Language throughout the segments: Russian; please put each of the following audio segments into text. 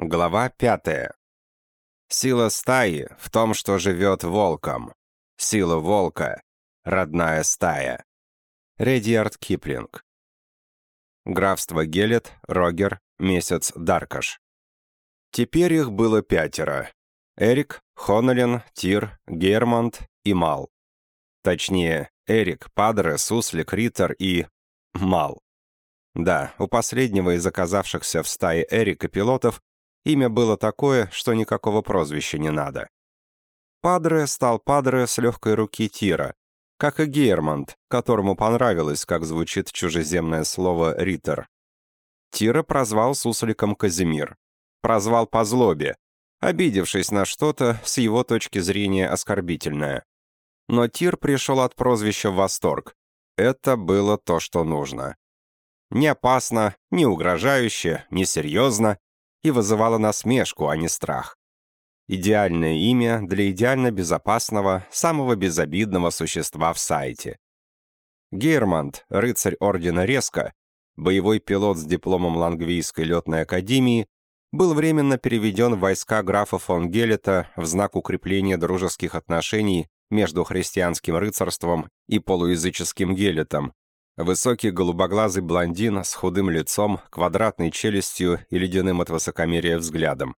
Глава пятая. Сила стаи в том, что живет волком. Сила волка — родная стая. Редьярд Киплинг. Графство Гелет, Рогер, месяц Даркаш. Теперь их было пятеро. Эрик, Хонолин, Тир, Гермонт и Мал. Точнее, Эрик, Падре, Суслик, Риттер и... Мал. Да, у последнего из оказавшихся в стае Эрика пилотов Имя было такое, что никакого прозвища не надо. Падре стал Падре с легкой руки Тира, как и Гейрмонт, которому понравилось, как звучит чужеземное слово «риттер». Тира прозвал сусликом Казимир. Прозвал по злобе, обидевшись на что-то с его точки зрения оскорбительное. Но Тир пришел от прозвища в восторг. Это было то, что нужно. Не опасно, не угрожающе, не серьезно, и вызывало насмешку, а не страх. Идеальное имя для идеально безопасного, самого безобидного существа в сайте. Гейрмонт, рыцарь Ордена Резко, боевой пилот с дипломом Лангвийской летной академии, был временно переведен в войска графа фон Гелета в знак укрепления дружеских отношений между христианским рыцарством и полуязыческим Гелетом, Высокий голубоглазый блондин с худым лицом, квадратной челюстью и ледяным от высокомерия взглядом.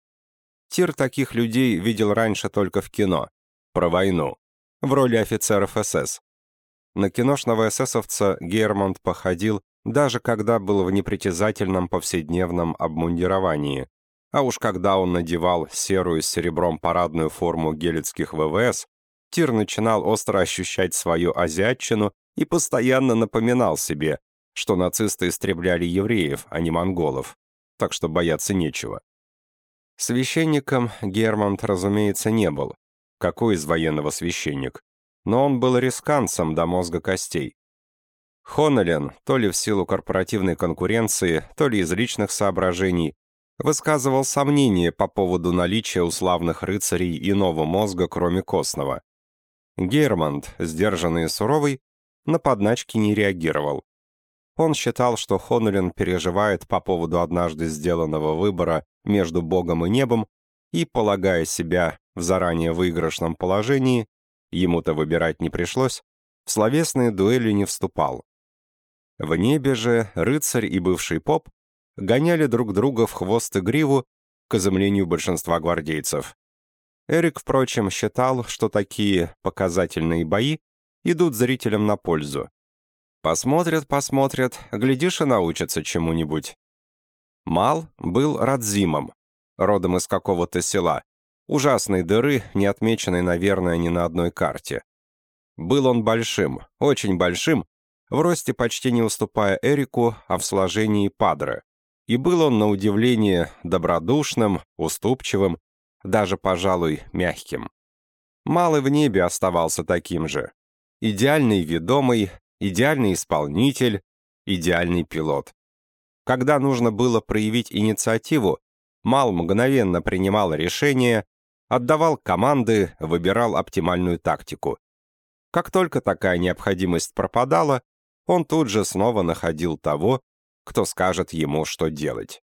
Тир таких людей видел раньше только в кино. Про войну. В роли офицеров СС. На киношного эсэсовца Гермонт походил, даже когда был в непритязательном повседневном обмундировании. А уж когда он надевал серую с серебром парадную форму гелецких ВВС, Тир начинал остро ощущать свою азиатчину и постоянно напоминал себе, что нацисты истребляли евреев, а не монголов, так что бояться нечего. Священником Германт, разумеется, не был. Какой из военного священник? Но он был рисканцем до мозга костей. Хонелен, то ли в силу корпоративной конкуренции, то ли из личных соображений, высказывал сомнения по поводу наличия у славных рыцарей иного мозга, кроме костного. Германт, сдержанный и суровый, на подначки не реагировал. Он считал, что Хонолин переживает по поводу однажды сделанного выбора между Богом и небом и, полагая себя в заранее выигрышном положении, ему-то выбирать не пришлось, в словесные дуэли не вступал. В небе же рыцарь и бывший поп гоняли друг друга в хвост и гриву к изумлению большинства гвардейцев. Эрик, впрочем, считал, что такие показательные бои идут зрителям на пользу. Посмотрят, посмотрят, глядишь и научатся чему-нибудь. Мал был Радзимом, родом из какого-то села, ужасной дыры, не отмеченной, наверное, ни на одной карте. Был он большим, очень большим, в росте почти не уступая Эрику, а в сложении Падре. И был он, на удивление, добродушным, уступчивым, даже, пожалуй, мягким. Малый в небе оставался таким же идеальный ведомый, идеальный исполнитель, идеальный пилот. Когда нужно было проявить инициативу, Мал мгновенно принимал решения, отдавал команды, выбирал оптимальную тактику. Как только такая необходимость пропадала, он тут же снова находил того, кто скажет ему, что делать.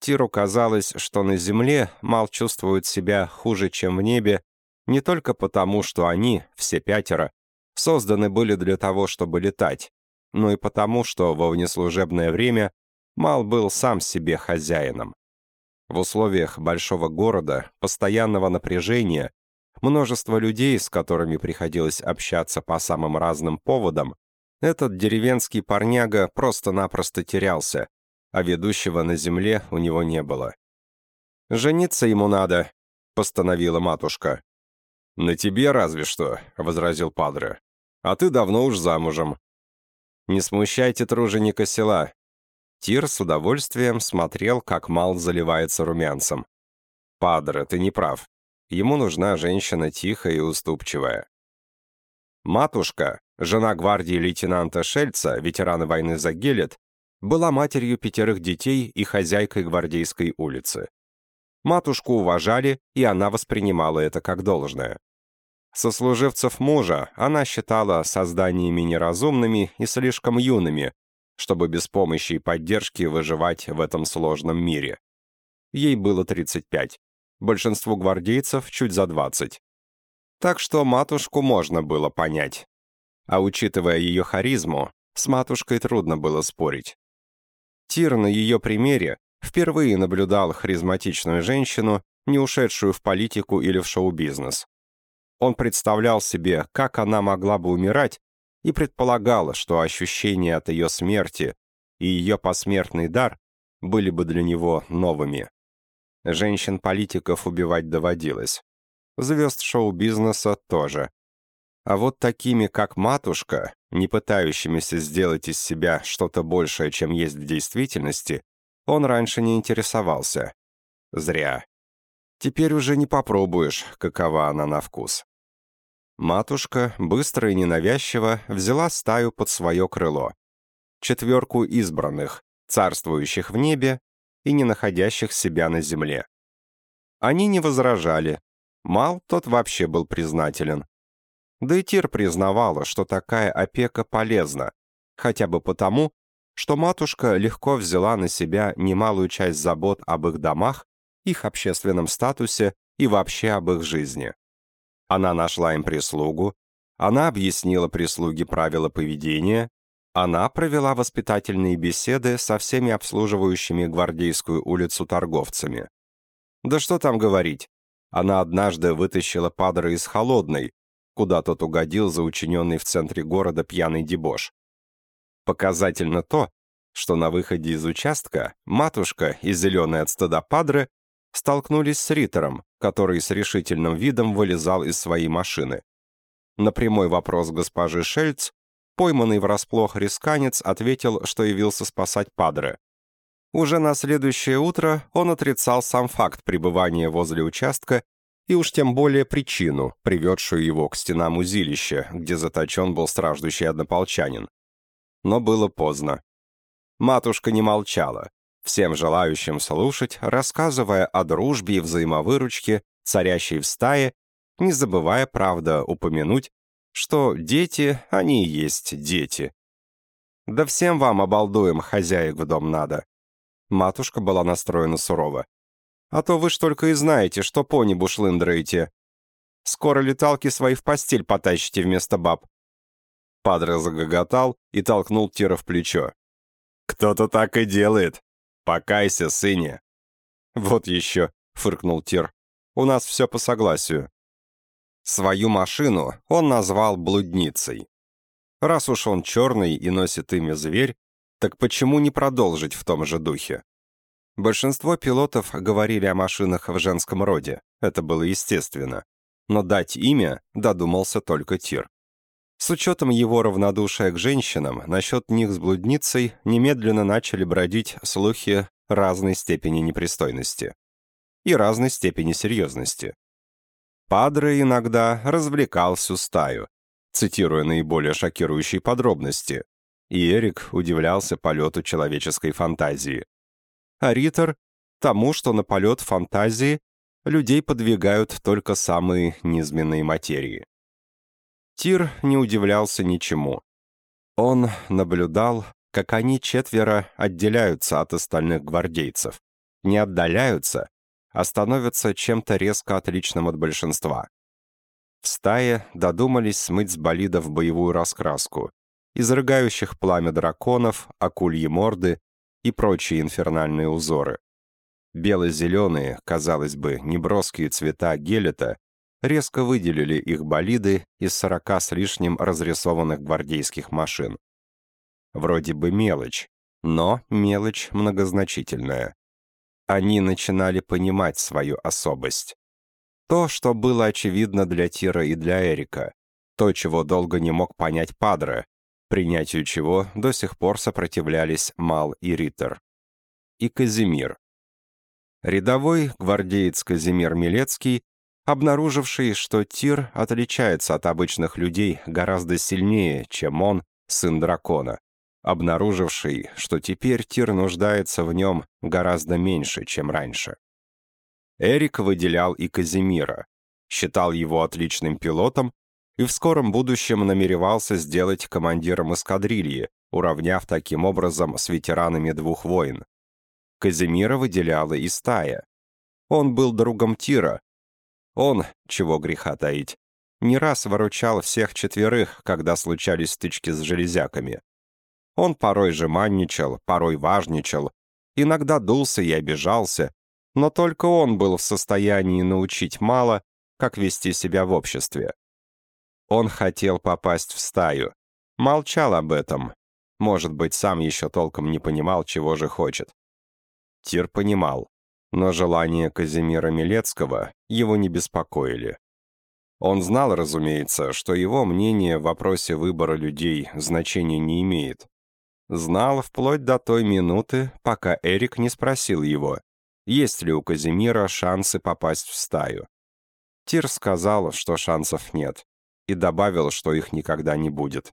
Тиру казалось, что на Земле Мал чувствует себя хуже, чем в небе, не только потому, что они, все пятеро, созданы были для того, чтобы летать, но и потому, что во внеслужебное время Мал был сам себе хозяином. В условиях большого города, постоянного напряжения, множество людей, с которыми приходилось общаться по самым разным поводам, этот деревенский парняга просто-напросто терялся, а ведущего на земле у него не было. «Жениться ему надо», — постановила матушка. «На тебе разве что», — возразил Падре а ты давно уж замужем. Не смущайте труженика села. Тир с удовольствием смотрел, как Мал заливается румянцем. Падре, ты не прав. Ему нужна женщина тихая и уступчивая. Матушка, жена гвардии лейтенанта Шельца, ветерана войны за Гелет, была матерью пятерых детей и хозяйкой гвардейской улицы. Матушку уважали, и она воспринимала это как должное. Сослуживцев мужа она считала созданиями неразумными и слишком юными, чтобы без помощи и поддержки выживать в этом сложном мире. ей было 35. Большинству гвардейцев чуть за 20. Так что матушку можно было понять. А учитывая ее харизму, с матушкой трудно было спорить. Тир на ее примере впервые наблюдал харизматичную женщину, не ушедшую в политику или в шоу-бизнес. Он представлял себе, как она могла бы умирать, и предполагал, что ощущения от ее смерти и ее посмертный дар были бы для него новыми. Женщин-политиков убивать доводилось. Звезд шоу-бизнеса тоже. А вот такими, как матушка, не пытающимися сделать из себя что-то большее, чем есть в действительности, он раньше не интересовался. Зря. Теперь уже не попробуешь, какова она на вкус. Матушка, быстро и ненавязчиво, взяла стаю под свое крыло. Четверку избранных, царствующих в небе и не находящих себя на земле. Они не возражали. Мал тот вообще был признателен. Да и Тир признавала, что такая опека полезна, хотя бы потому, что матушка легко взяла на себя немалую часть забот об их домах, их общественном статусе и вообще об их жизни. Она нашла им прислугу, она объяснила прислуге правила поведения, она провела воспитательные беседы со всеми обслуживающими Гвардейскую улицу торговцами. Да что там говорить, она однажды вытащила Падра из Холодной, куда тот угодил за учиненный в центре города пьяный дебош. Показательно то, что на выходе из участка матушка и зеленый от стыда Падре столкнулись с Риттером, который с решительным видом вылезал из своей машины. На прямой вопрос госпожи Шельц, пойманный врасплох рисканец ответил, что явился спасать Падре. Уже на следующее утро он отрицал сам факт пребывания возле участка и уж тем более причину, приведшую его к стенам узилища, где заточен был страждущий однополчанин. Но было поздно. Матушка не молчала, всем желающим слушать, рассказывая о дружбе и взаимовыручке, царящей в стае, не забывая, правда, упомянуть, что дети, они и есть дети. Да всем вам, обалдуем, хозяек в дом надо. Матушка была настроена сурово. А то вы ж только и знаете, что по небу шлындраете. Скоро леталки свои в постель потащите вместо баб». Падре загоготал и толкнул Тира в плечо. «Кто-то так и делает. Покайся, сыне». «Вот еще», — фыркнул Тир. «У нас все по согласию». Свою машину он назвал блудницей. Раз уж он черный и носит имя зверь, так почему не продолжить в том же духе? Большинство пилотов говорили о машинах в женском роде, это было естественно. Но дать имя додумался только Тир. С учетом его равнодушия к женщинам, насчет них с блудницей немедленно начали бродить слухи разной степени непристойности и разной степени серьезности. Падре иногда развлекал всю стаю, цитируя наиболее шокирующие подробности, и Эрик удивлялся полету человеческой фантазии а Риттер — тому, что на полет фантазии людей подвигают только самые низменные материи. Тир не удивлялся ничему. Он наблюдал, как они четверо отделяются от остальных гвардейцев, не отдаляются, а становятся чем-то резко отличным от большинства. В стае додумались смыть с болидов боевую раскраску, изрыгающих пламя драконов, акульи морды и прочие инфернальные узоры. Бело-зеленые, казалось бы, неброские цвета гелета резко выделили их болиды из сорока с лишним разрисованных гвардейских машин. Вроде бы мелочь, но мелочь многозначительная. Они начинали понимать свою особость. То, что было очевидно для Тира и для Эрика, то, чего долго не мог понять Падре, принятию чего до сих пор сопротивлялись Мал и Риттер. И Казимир. Рядовой гвардеец Казимир Милецкий, обнаруживший, что Тир отличается от обычных людей гораздо сильнее, чем он, сын дракона, обнаруживший, что теперь Тир нуждается в нем гораздо меньше, чем раньше. Эрик выделял и Казимира, считал его отличным пилотом и в скором будущем намеревался сделать командиром эскадрильи, уравняв таким образом с ветеранами двух войн. Казимира выделяла и стая. Он был другом Тира. Он, чего греха таить, не раз выручал всех четверых, когда случались стычки с железяками. Он порой жеманничал, порой важничал, иногда дулся и обижался, но только он был в состоянии научить мало, как вести себя в обществе. Он хотел попасть в стаю, молчал об этом, может быть, сам еще толком не понимал, чего же хочет. Тир понимал, но желания Казимира Милецкого его не беспокоили. Он знал, разумеется, что его мнение в вопросе выбора людей значения не имеет. Знал вплоть до той минуты, пока Эрик не спросил его, есть ли у Казимира шансы попасть в стаю. Тир сказал, что шансов нет, и добавил, что их никогда не будет.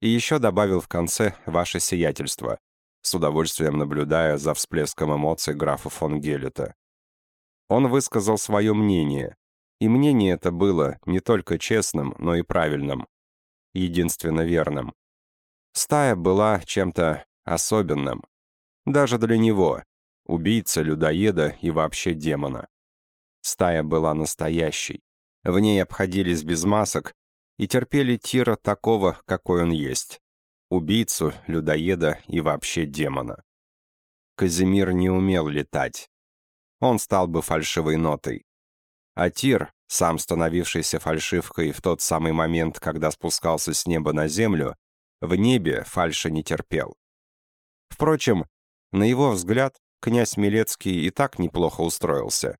И еще добавил в конце «Ваше сиятельство», с удовольствием наблюдая за всплеском эмоций графа фон Гелета. Он высказал свое мнение, и мнение это было не только честным, но и правильным, единственно верным. Стая была чем-то особенным. Даже для него, убийца, людоеда и вообще демона. Стая была настоящей. В ней обходились без масок и терпели Тира такого, какой он есть убийцу, людоеда и вообще демона. Казимир не умел летать. Он стал бы фальшивой нотой. А Тир, сам становившийся фальшивкой в тот самый момент, когда спускался с неба на землю, в небе фальши не терпел. Впрочем, на его взгляд, князь Милецкий и так неплохо устроился.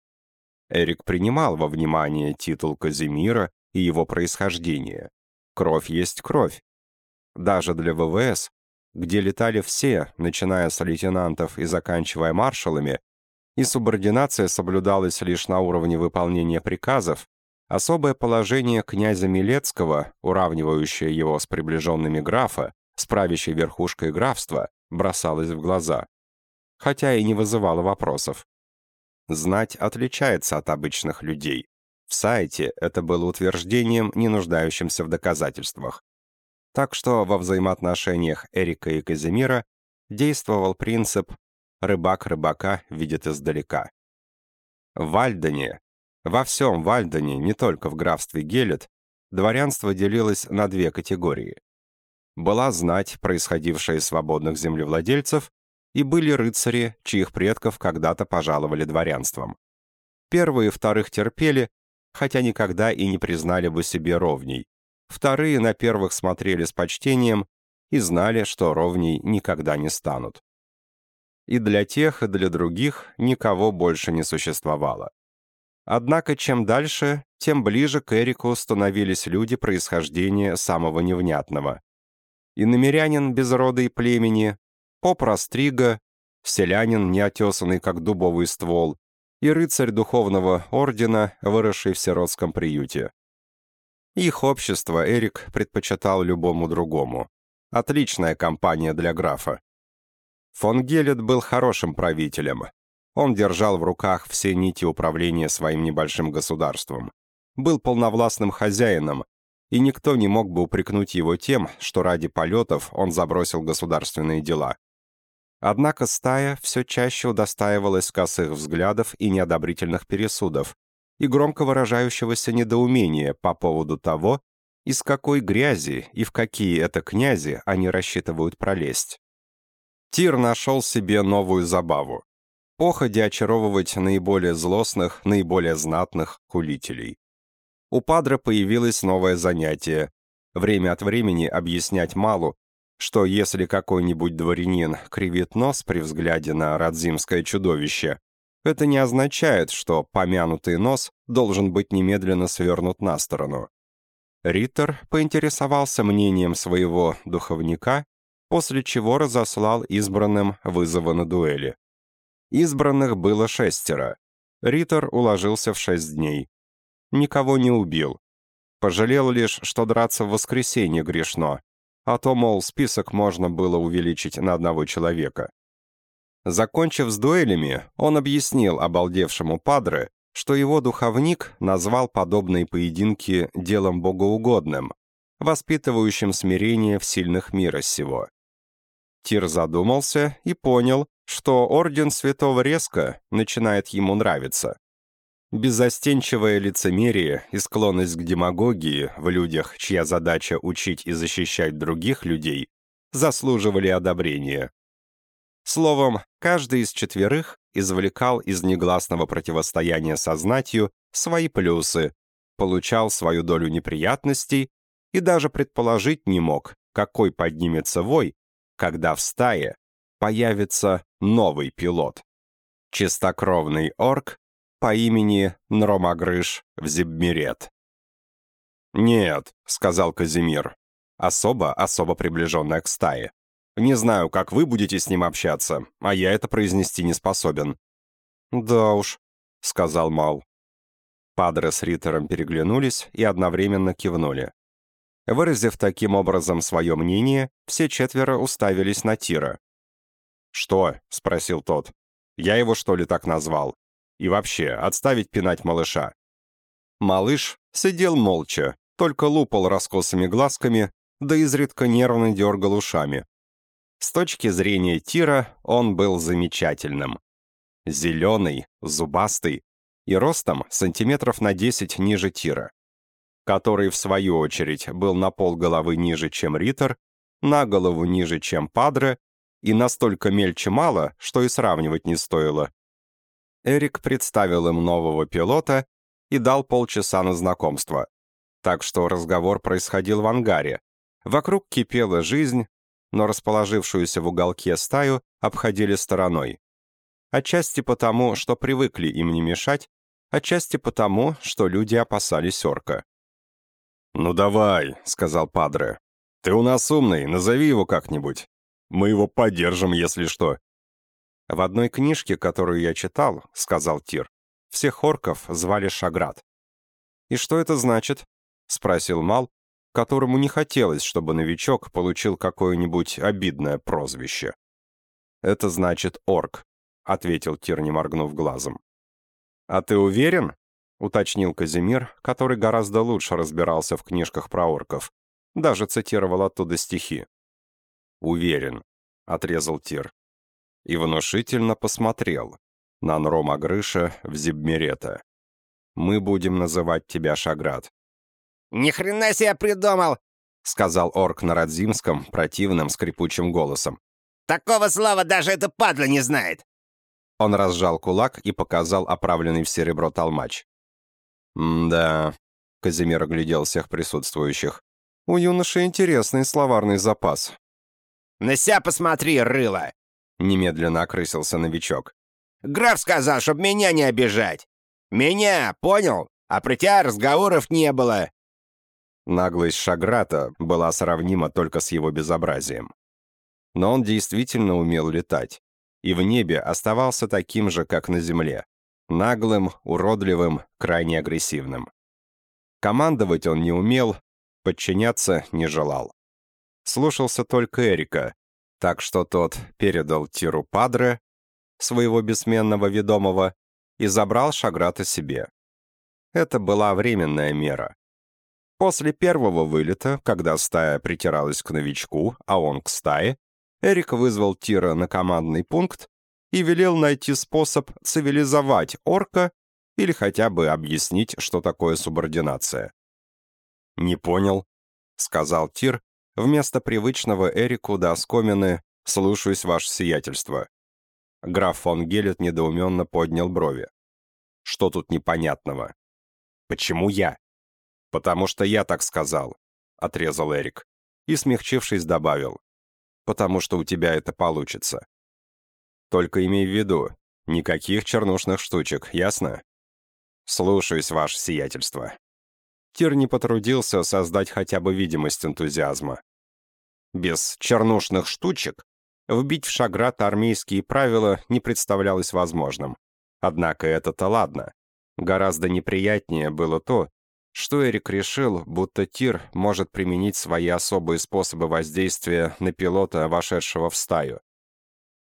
Эрик принимал во внимание титул Казимира и его происхождение. Кровь есть кровь, даже для ВВС, где летали все, начиная с лейтенантов и заканчивая маршалами, и субординация соблюдалась лишь на уровне выполнения приказов, особое положение князя Милецкого, уравнивающее его с приближенными графа, с правящей верхушкой графства, бросалось в глаза, хотя и не вызывало вопросов. Знать отличается от обычных людей. В сайте это было утверждением, не нуждающимся в доказательствах. Так что во взаимоотношениях Эрика и Казимира действовал принцип «рыбак рыбака видит издалека». В во всем Вальдене, не только в графстве Гелет, дворянство делилось на две категории. Была знать, происходившая из свободных землевладельцев, и были рыцари, чьих предков когда-то пожаловали дворянством. Первые вторых терпели, хотя никогда и не признали бы себе ровней, Вторые на первых смотрели с почтением и знали, что ровней никогда не станут. И для тех, и для других никого больше не существовало. Однако чем дальше, тем ближе к Эрику становились люди происхождения самого невнятного. И намерянин без рода и племени, поп-растрига, селянин, неотесанный как дубовый ствол, и рыцарь духовного ордена, выросший в сиротском приюте. Их общество Эрик предпочитал любому другому. Отличная компания для графа. Фон Гелет был хорошим правителем. Он держал в руках все нити управления своим небольшим государством. Был полновластным хозяином, и никто не мог бы упрекнуть его тем, что ради полетов он забросил государственные дела. Однако стая все чаще удостаивалась косых взглядов и неодобрительных пересудов, и громко выражающегося недоумения по поводу того, из какой грязи и в какие это князи они рассчитывают пролезть. Тир нашел себе новую забаву — походе очаровывать наиболее злостных, наиболее знатных хулителей. У Падра появилось новое занятие — время от времени объяснять Малу, что если какой-нибудь дворянин кривит нос при взгляде на радзимское чудовище, это не означает, что помянутый нос должен быть немедленно свернут на сторону. Риттер поинтересовался мнением своего духовника, после чего разослал избранным вызовы на дуэли. Избранных было шестеро. Риттер уложился в шесть дней. Никого не убил. Пожалел лишь, что драться в воскресенье грешно, а то, мол, список можно было увеличить на одного человека. Закончив с дуэлями, он объяснил обалдевшему Падре, что его духовник назвал подобные поединки делом богоугодным, воспитывающим смирение в сильных мира сего. Тир задумался и понял, что Орден Святого Резка начинает ему нравиться. Беззастенчивое лицемерие и склонность к демагогии в людях, чья задача учить и защищать других людей, заслуживали одобрения. Словом, каждый из четверых извлекал из негласного противостояния со знатью свои плюсы, получал свою долю неприятностей и даже предположить не мог, какой поднимется вой, когда в стае появится новый пилот. Чистокровный орк по имени Нромагрыш Взибмирет. «Нет», — сказал Казимир, особо-особо приближенная к стае. «Не знаю, как вы будете с ним общаться, а я это произнести не способен». «Да уж», — сказал Мал. Падре с Риттером переглянулись и одновременно кивнули. Выразив таким образом свое мнение, все четверо уставились на Тира. «Что?» — спросил тот. «Я его, что ли, так назвал? И вообще, отставить пинать малыша». Малыш сидел молча, только лупал раскосыми глазками, да изредка нервно дергал ушами. С точки зрения Тира он был замечательным. Зеленый, зубастый и ростом сантиметров на 10 ниже Тира, который, в свою очередь, был на пол головы ниже, чем Риттер, на голову ниже, чем Падре, и настолько мельче мало, что и сравнивать не стоило. Эрик представил им нового пилота и дал полчаса на знакомство. Так что разговор происходил в ангаре. Вокруг кипела жизнь, но расположившуюся в уголке стаю обходили стороной. Отчасти потому, что привыкли им не мешать, отчасти потому, что люди опасались орка. «Ну давай», — сказал Падре. «Ты у нас умный, назови его как-нибудь. Мы его поддержим, если что». «В одной книжке, которую я читал, — сказал Тир, — всех орков звали Шаград». «И что это значит?» — спросил Мал, которому не хотелось, чтобы новичок получил какое-нибудь обидное прозвище. «Это значит орк», — ответил Тир, не моргнув глазом. «А ты уверен?» — уточнил Казимир, который гораздо лучше разбирался в книжках про орков. Даже цитировал оттуда стихи. «Уверен», — отрезал Тир. И внушительно посмотрел на Нрома Грыша в Зибмерета. «Мы будем называть тебя Шаград. «Ни хрена себе придумал!» — сказал орк на Радзимском противным скрипучим голосом. «Такого слова даже это падла не знает!» Он разжал кулак и показал оправленный в серебро толмач. «Да...» — Казимир оглядел всех присутствующих. «У юноши интересный словарный запас». «На ся посмотри, рыло!» — немедленно окрысился новичок. «Граф сказал, чтоб меня не обижать. Меня, понял? А про тебя разговоров не было. Наглость Шаграта была сравнима только с его безобразием. Но он действительно умел летать, и в небе оставался таким же, как на земле. Наглым, уродливым, крайне агрессивным. Командовать он не умел, подчиняться не желал. Слушался только Эрика, так что тот передал Тиру Падре, своего бессменного ведомого, и забрал Шаграта себе. Это была временная мера. После первого вылета, когда стая притиралась к новичку, а он к стае, Эрик вызвал Тира на командный пункт и велел найти способ цивилизовать орка или хотя бы объяснить, что такое субординация. «Не понял», — сказал Тир, вместо привычного Эрику до оскомины «слушаюсь, ваше сиятельство». Граф фон Гелет недоуменно поднял брови. «Что тут непонятного?» «Почему я?» «Потому что я так сказал», — отрезал Эрик. И, смягчившись, добавил. «Потому что у тебя это получится». «Только имей в виду, никаких чернушных штучек, ясно?» «Слушаюсь, ваше сиятельство». Тир не потрудился создать хотя бы видимость энтузиазма. Без чернушных штучек вбить в шаграт армейские правила не представлялось возможным. Однако это-то ладно. Гораздо неприятнее было то, что Эрик решил, будто Тир может применить свои особые способы воздействия на пилота, вошедшего в стаю.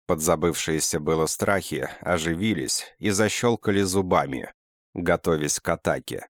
Подзабывшиеся было страхи оживились и защелкали зубами, готовясь к атаке.